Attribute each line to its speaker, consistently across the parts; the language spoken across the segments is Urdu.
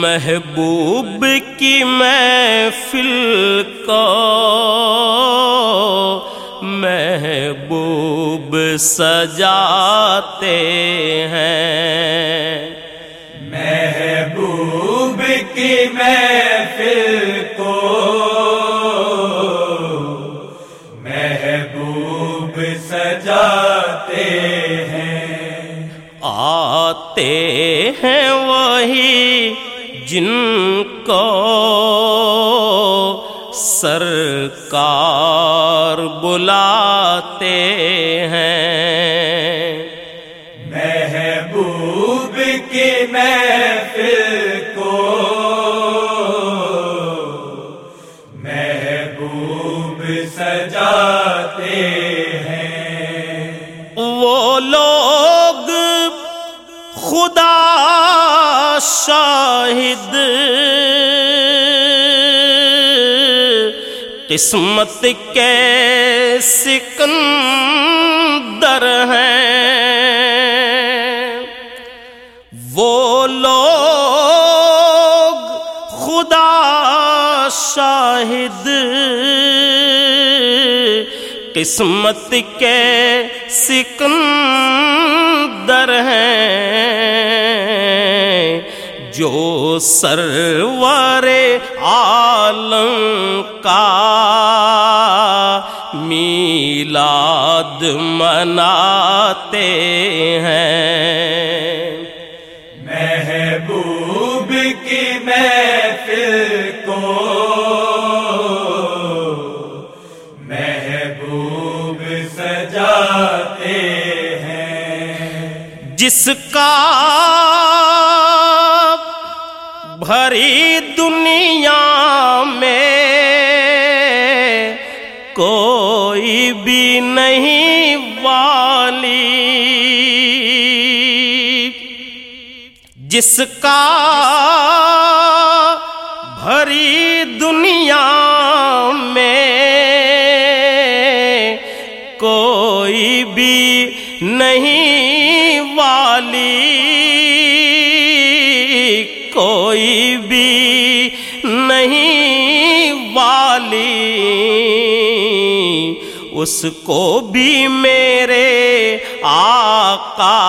Speaker 1: محبوب کی محفل کو محبوب سجاتے ہیں۔
Speaker 2: محبوب کی محفل کو محبوب سجاتے ہیں۔
Speaker 1: آتے ہیں وہی جن کو سرکار بلاتے ہیں۔
Speaker 2: محبوب کی محفل کو۔ محبوب سجاتے ہیں۔
Speaker 1: وہ لوگ شاہد۔ قسمت کے سکندر ہیں۔ وہ لوگ خدا شاہد۔ قسمت کے سکندر ہیں جو سرور عالم کا میلاد مناتے ہیں۔
Speaker 2: محبوب کی محفل کو
Speaker 1: جس کا بھری دنیا میں کوئی بھی نہیں والی۔ جس کا بھری دنیا کوئی بھی نہیں والی، کوئی بھی نہیں والی۔ اس کو بھی میرے آقا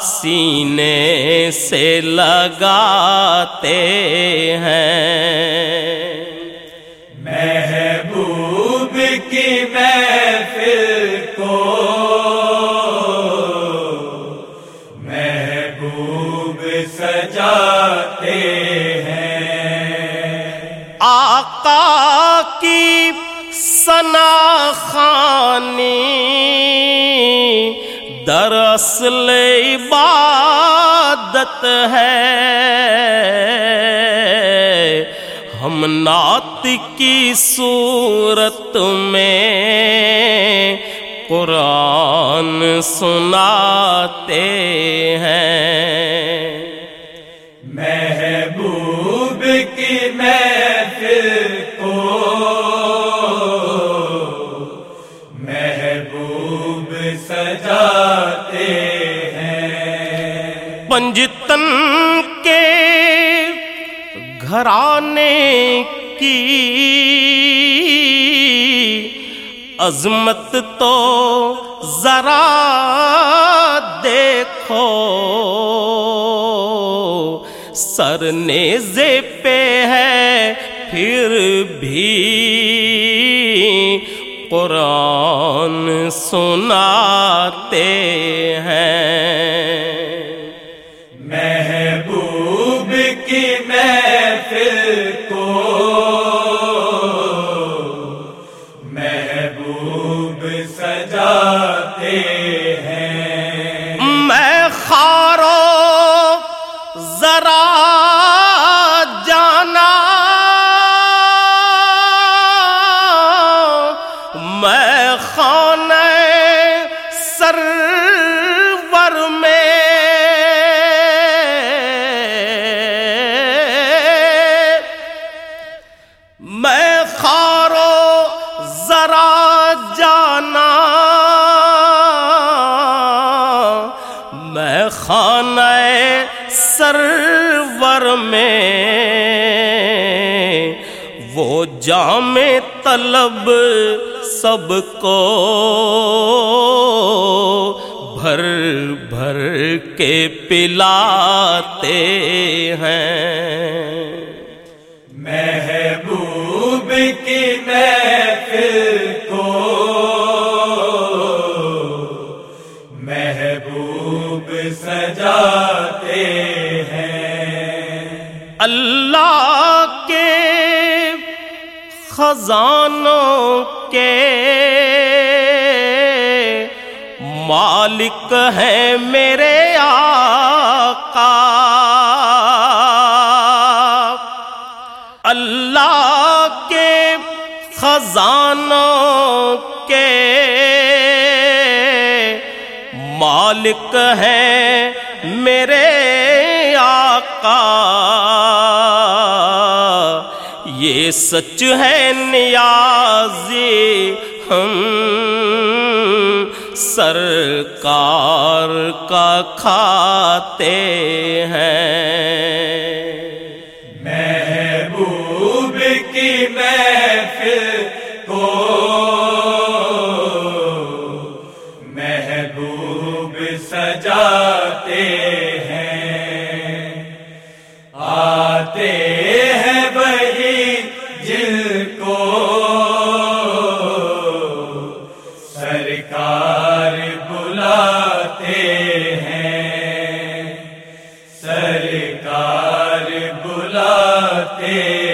Speaker 1: سینے سے لگاتے ہیں۔
Speaker 2: کی محفل کو محبوب سجاتے ہیں۔
Speaker 1: آقا کی سنا خانی دراصل عبادت ہے۔ ہم نعت کی صورت میں قرآن سناتے ہیں۔
Speaker 2: محبوب کی محفل کو محبوب سجاتے ہیں۔
Speaker 1: پنجتن گھرانے کی عظمت تو ذرا دیکھو۔ سر نیزے پہ ہے پھر بھی قرآن سناتے ہیں۔
Speaker 2: محفل کو محبوب سجاتے ہیں
Speaker 1: میں خارو ذرا خانہ سرور میں وہ جام طلب سب کو بھر بھر کے پلاتے ہیں۔ خزانوں کے مالک ہیں میرے آقا۔ اللہ کے خزانوں کے مالک ہیں میرے آقا۔ یہ سچ ہے نیازی ہم سرکار کا کھاتے ہیں۔
Speaker 2: محبوب کی محفل کو محبوب سجاتے ہیں۔ آتے یار بلاتے ہیں سرکار بلاتے ہیں